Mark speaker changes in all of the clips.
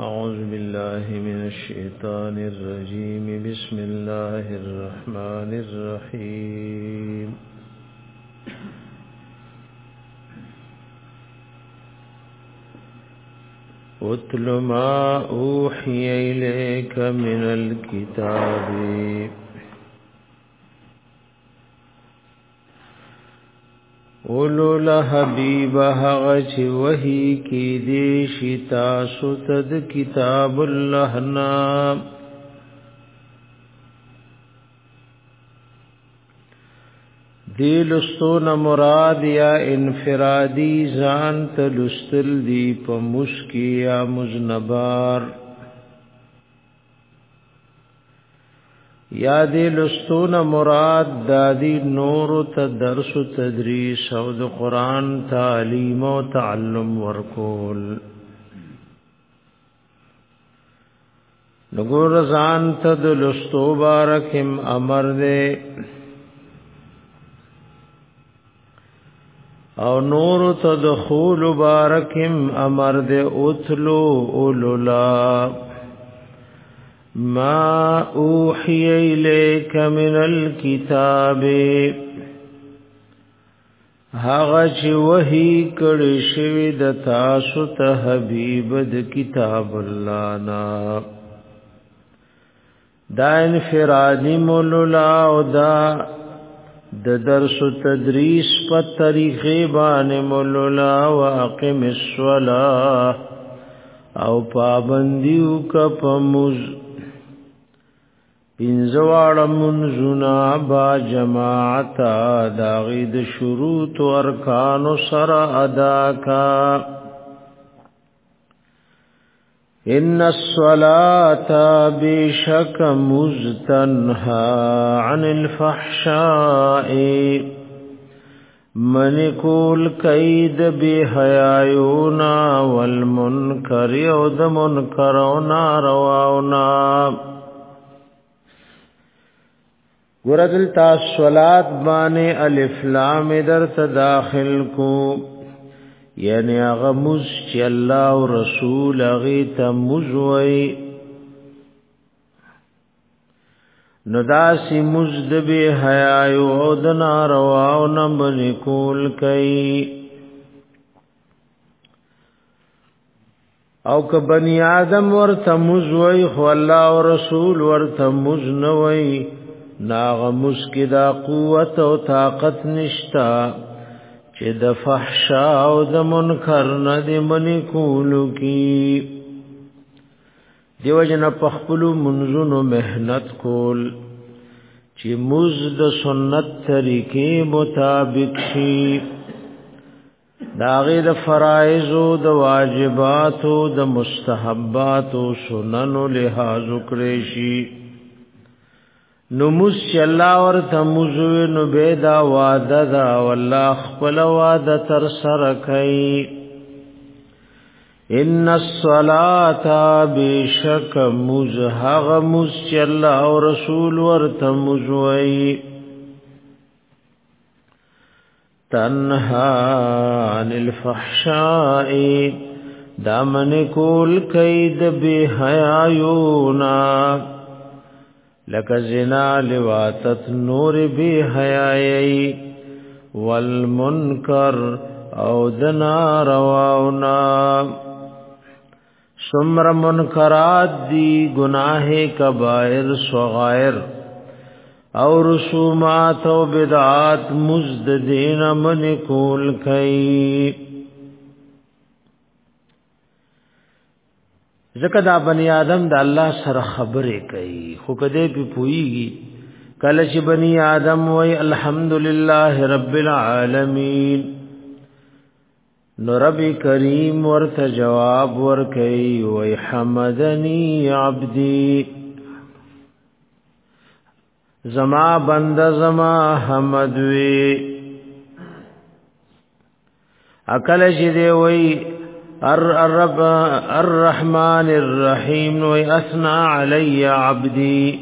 Speaker 1: أعوذ بالله من الشيطان الرجيم بسم الله الرحمن الرحيم اتل ما أوحي إليك من الكتاب اولو لحبیب حغ چه وحی کی دیشی تاسو تد کتاب اللہ نام دی لستون مراد یا انفرادی ځان ته لستل دی په مشکی یا مزنبار یا دې لستون مراد دادی نور ته درس او تدریس او د قران تعلیم او تعلم ورکول لګور ځان ته د لستو بارکم امر دې او نور تدخول بارکم امر دې اتلو اوللا ما اوحی الیک من الكتاب هغه چې وਹੀ کړي شوی د تاسو ته حبیب د کتاب الله نا دا انفرادی مولولا او دا د درس و تدریس په طریقې باندې مولولا واقم الصلاه او پابندیو کا پموز پینزوار منزونا با جماعتا داغید شروط و ارکان سر ادا کا ان الصلاة بشک مزتنها عن الفحشائی منکول قید بی حیائیونا والمنکر یود منکرونا رواونا ګردل تا صلات باندې الف لام در تداخل کو یعنی هغه مز چې الله او رسول هغه ته مزوي نو داسې مزد به حیا یو د ناروا او نم نکول کئ او که بنی آدم ورته مزوي خو الله او رسول ورته مز نه وئ ناغ مسکدا قوت او طاقت نشتا چې د فحشا او د منکر نه د منی کولو کی دیو جن په خپل منزونو مهنت کول چې موز د سنت طریقې مطابق شي داغه د فرایض او د واجبات او د مستحبات او سنن له لحاظ کړی شي نو موس چې الله ورته موزوي نو به دا وعده دا والله خپل وعده تر سره کوي ان الصلاه بشک مزهغ موس چې الله او رسول ورته موزوي تنها عن الفحشاء دامن کول کید به حیا یونا لک زنا لواتت نور بی حیائی والمنکر او دنا رواونا سمر منکرات دی گناہ کبائر صغائر او رسومات او بدعات مزد دین من کول کئ زکه دا بنی آدم د الله سره خبرې کوي خو کده په پويږي کله چې بنی آدم وای الحمدلله رب العالمین نو رب کریم ورته جواب ورکي وای حمدنی عبدی زما بند زما حمد وی اکل چې دی وای الرب الرحمن الرحیم نو اسنا علی عبدی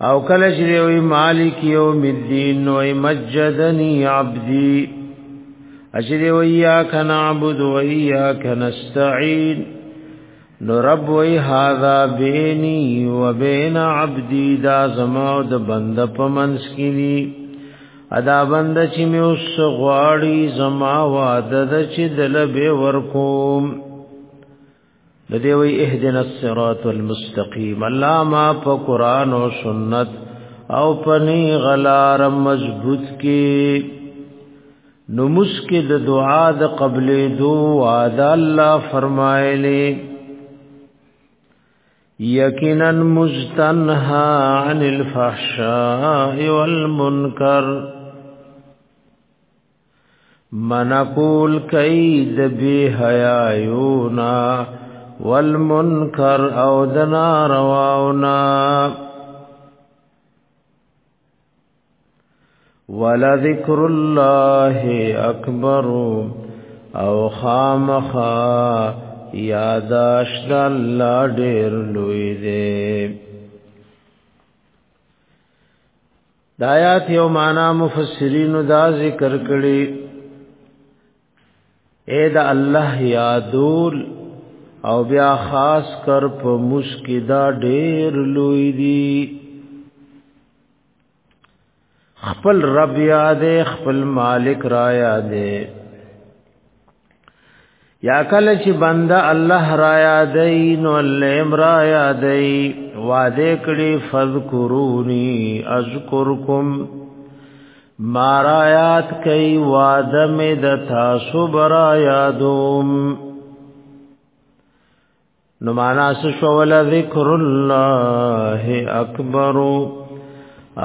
Speaker 1: او کله چې وی مالک یوم الدین نو مجدنی عبدی اجری و ایاک نعبد و ایاک نستعین نو رب وی هاذا بینی و بین عبدی دا زما د بند پمنس کینی ادا بند چې مې اوس غواړي زما واده د چې دل به ورکوم د دې وی اهدنا الصراط المستقيم الله ما په قران او سنت او پنی غلار مضبوط کې نو مسکه د دعا د قبلې دو وعده الله فرمایلی یقینا مجتنها عن الفحشاء والمنکر منقول کید به حیاونا والمنکر او دنا رواونا ولذکر الله اکبر او خامخا یاداشت الله ډیر لوی دی دایات یو معنا مفسرین دا ذکر کړي اے دا الله یادول او بیا خاص کر په مشکدا ډیر لوی دی خپل رب یادې خپل مالک را یادې یا کله چې بنده الله را یادې نو الله امرا یادې وعده کړي فذكروني اذكركم مارایات کئی وادم د تاسو برا یادوم نمانا سشول ذکر الله اکبر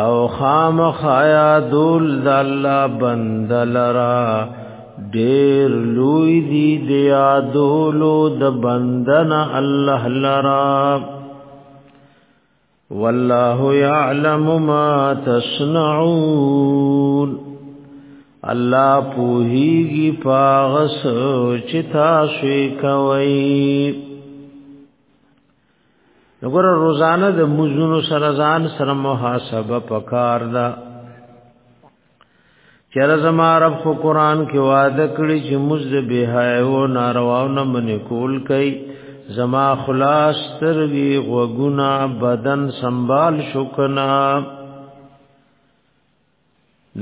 Speaker 1: او خام خایا دول د الله بندلرا ډیر لوی دی د یادولو د بندن الله لرا والله يعلم ما تصنعون الله پوهیږي پاغس چې تاسو کوي وګوره روزانه د مزونو سره ځان سره محاسبه پکار ده چیرې زما رب خو قران کې وعده کړی چې مزد بهای او نارواو نه منې کول کوي زما خلاص ترږي غوګنا بدن سنبال شکنا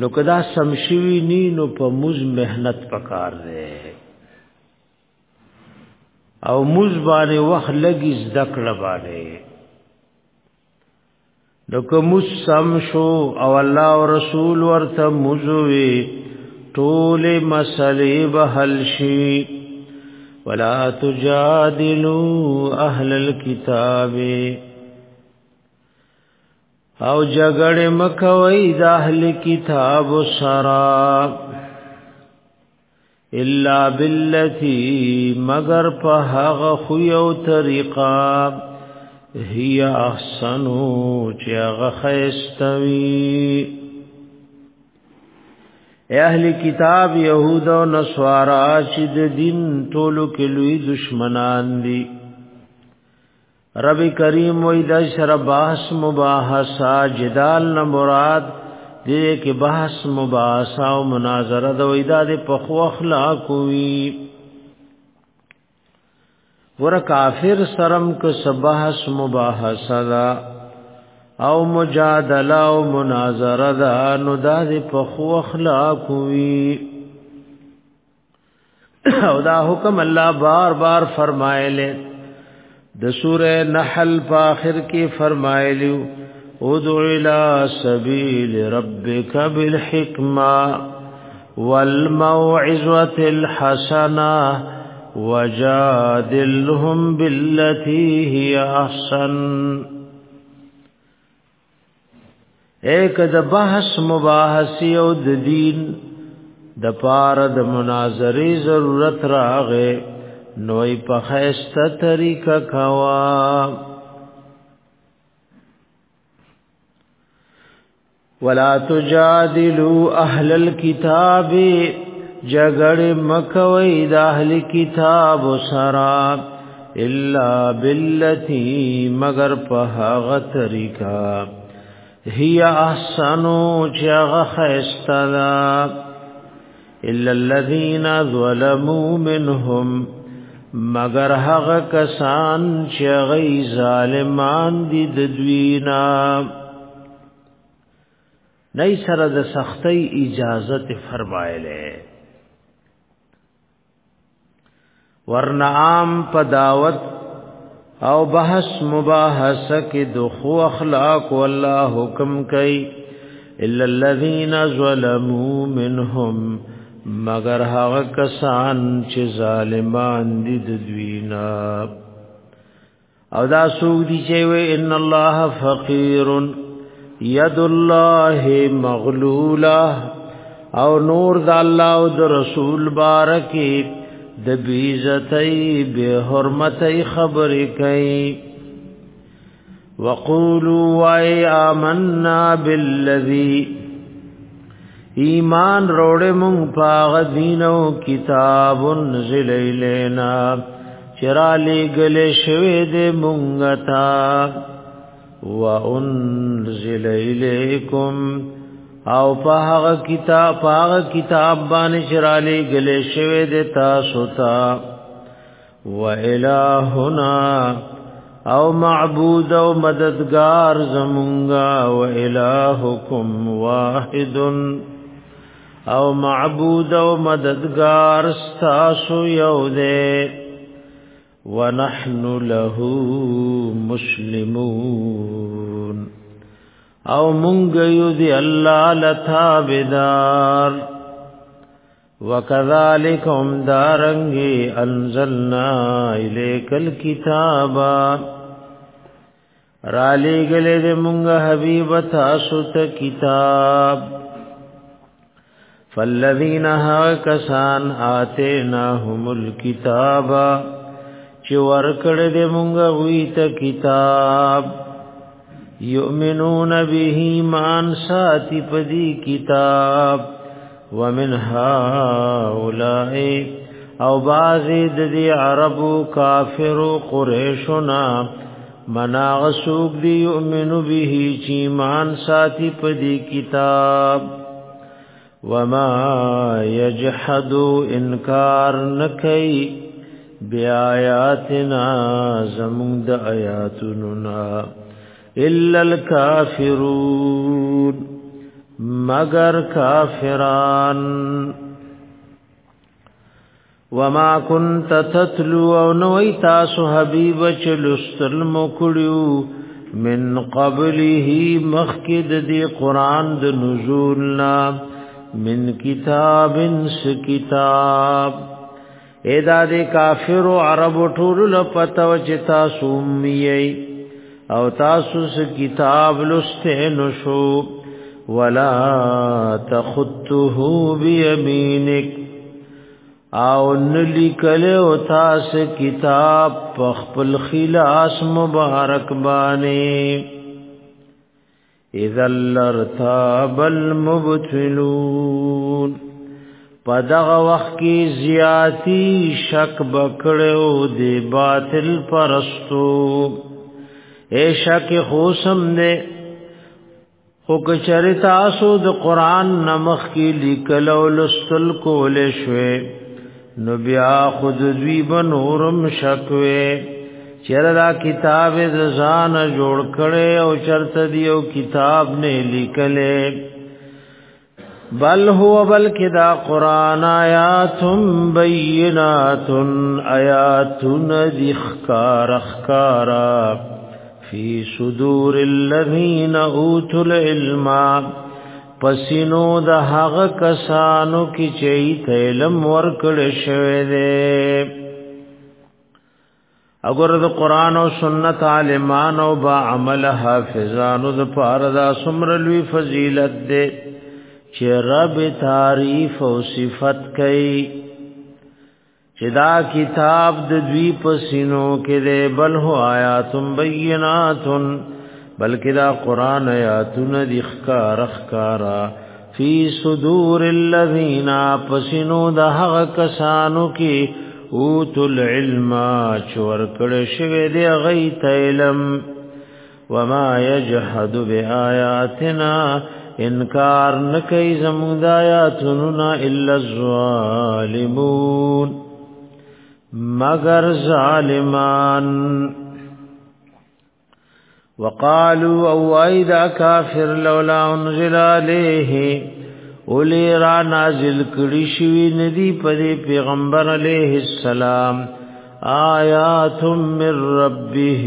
Speaker 1: نو کدا سمشوی نی نو په موز مهنت پکار دی او موز باندې وخت لګی زدکړه باندې نو کوم سم شو او الله او رسول ورته موزوي ټول مسلې به حل شي ولا تجادلوا اهل الكتاب او جګړې مکوي د اهل کتاب سرا الا بالتي مگر په هغه خو یو طریقا هي احسن چې هغه خيستوي اهل کتاب يهود او نصارا چې د دین ټولو کې لوی دشمنان دي دی رب کریم وی د شر بحث مباحثه جدال نه مراد دې کې بحث مباحثه او مناظره د وی د پخو اخلاق وی ور کافر سرم کو سبحث مباحثه دا او مجادله او مناظره دا نو د پخو اخلاق وی او دا حکم الله بار بار فرمایله د سوره نحل په اخر کې فرمایلیو ادع الى سبيل ربك بالحكمه والموعظه الحسنه وجادلهم بالتي هي احسن ایک د بحث مباحثی او د دین د پار د مناظری ضرورت راغې نوې په خیسته طریقه کوا ولا تجادلوا اهل الكتاب جګړې مکوې د اهل کتاب سرا الا بالتي مگر په هغه طریقه هي احسنو چې هغه خیسته الا الذين ظلموا منهم مگر هغه کسان چې غي ظالمان دي د دوینا نه سره د سختي اجازه فرمایله ورنعام په دعوت او بحث مباحثه کې د خو اخلاق والله حکم کوي الا الذين ظلموا منهم مگر هغه کسان چې ظالمان دي د دوینا او دا سوق دي چې و ان الله فقير يد الله مغلوله او نور د الله او د رسول بارکی د بیزتای به حرمتای خبرې کوي وقولوا اي آمنا بالذي ایمان روڑے مونگ پاغ دینو کتاب انزل لینا چرا لگل شوید مونگتا و انزل لیکم او پاغ کتاب پاغ کتاب بانی چرا لگل شوید تاسوتا و الہنا او معبود او مددگار زمونگا و الہکم واحدن او معبود او مددگار ستاسو یو دے ونحن له مسلمون او مونږ یو دی الله لتا بدار وکذالک هم دارنگی انزلنا الیک الکتابا رالی گلے دے مونږ حبیب تاسو ته کتاب فالذین ها کسان آتیناهم الكتاب چې ورکړ دې مونږه وې ته کتاب یؤمنون به مان ساتي پدی کتاب ومن ها اولائے او بازی دی عربو کافر و قریشنا مناغسوک دی یؤمنو بیهی چیمان ساتی پدی کتاب وما يجحد انکار نکئی بی آیاتنا زمون آیاتنا الا الكافرون مگر کافران وما كنت تتلو او نوې تاسو حبيب چلستل مکړو من قبله مخکد دی قران د نزول نام من کتاب انس کتاب ادا دے کافر و عرب و ٹھول لپتو چی تاسو امیئی او تاسو س کتاب لسته نشو ولا تخطه بيمينك او نلیکل او تاسو کتاب په خپل خلاص مبارک باندې اذا لرتاب المبتلون پدغ وخت کې زیاتی شک بکړو دی باطل پرستو اے شک خوسم نه خو چرتا سو د قران نمخ کې لیکل او لستل کول شوي نو بیا خود دوی بنورم شکوي چر دا کتاب زان جوړ کړي او چرت دیو کتاب نه لیکلې بل هو بلکې دا قران آیاتم بینات آیاتن ذخکار اخکارا فی صدور الذین اوتوا العلم پسینو د هغه کسانو کی چې علم ورکړ شوی دی اگر د قران او سنت عالمان او با عمل حافظانو د پاره دا سمرلوی فضیلت دے چې رب تعریف او صفت کوي چې دا کتاب د دوی پسینو کې دے بل هو آیات بینات بلکې دا قران آیاتونه د ښکار ښکارا فی صدور الذین پسینو د هغه کسانو کې اوتو العلم چور کړه شوی دی تلم و وما يجحد بآياتنا انکار نکي زموږ د آیاتونو الا الظالمون مگر ظالمان وقالوا او ايدا كافر لولا انزل عليه اولی را نازل کړي شوی ندی پرې پیغمبر علیه السلام آیات من ربه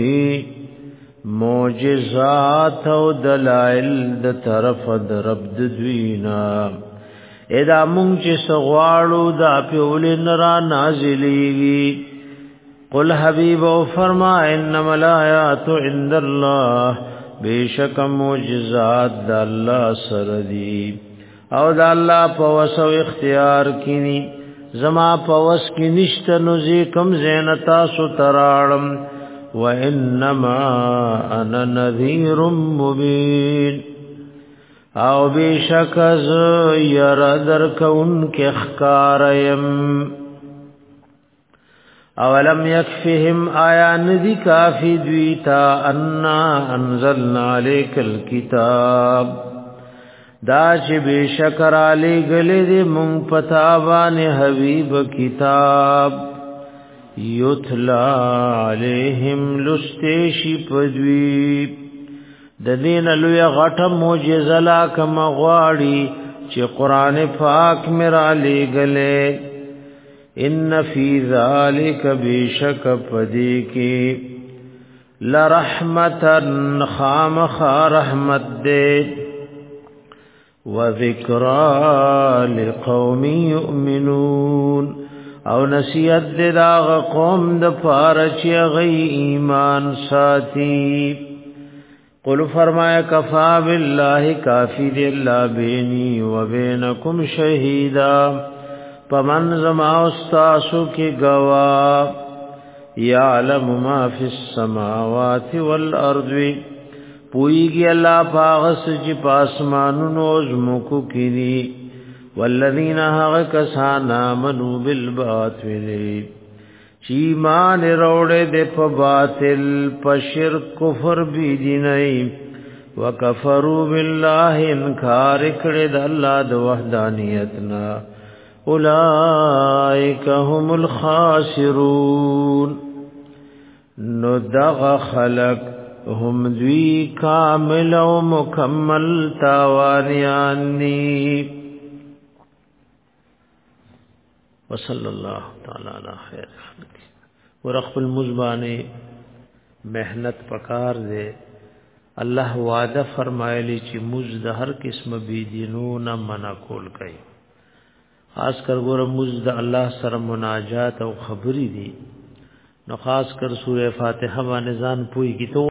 Speaker 1: معجزات او دلائل د طرف د رب د دوینا ادا مونږ چې سغواړو دا په اولی را نازلېږي قل حبیب او فرما انما الایات عند الله بیشک معجزات د الله سره دی او دا الله په وسو اختیار کینی زما په وس کې نشته نو زی کوم زین تاسو تراړم و انما انا نذیر مبین او بشک از ير در کون کې خکاریم اولم یکفهم آیا ندی کافی دویتا انا انزلنا علیک الكتاب دا چې بشکر علی گلی دی مون پتا باندې حبیب کتاب یتلا علیہم لستیشی پدوی د دین لوی غټه معجزه لا کما غواړي چې قران پاک میرا علی گلی ان فی ذالک بشک پدی کی لرحمتن خامخ رحمت دے وذکرا لقوم یؤمنون او نصیحت دې دا قوم د فارچ غي ایمان ساتي قل فرمایا کفا بالله کافی دی الله بینی و بینکم شهیدا پمن زما استاسو کې گوا یعلم ما فی السماوات والارض پویږي الله پاغس چې پاسمانونو زمکو کړي والذین هغه کسان آمنو بالباطل چی مان روړې د په باطل په شرک کفر بي دي نه وکفروا بالله انکار کړې د الله د وحدانیت نا اولائک هم الخاسرون نو دغ خلق هم دوی کامل او مکمل تاوانیان دی وصلی الله تعالی علی خیر خلق ورخ المزبانی محنت پکار دے الله وعده فرمایلی چې موږ د هر قسم بيدینو نه منع کول کوي خاص کر ګوره موږ د الله سره مناجات او خبرې دي نو خاص کر سوره فاتحه باندې ځان پوي کی ته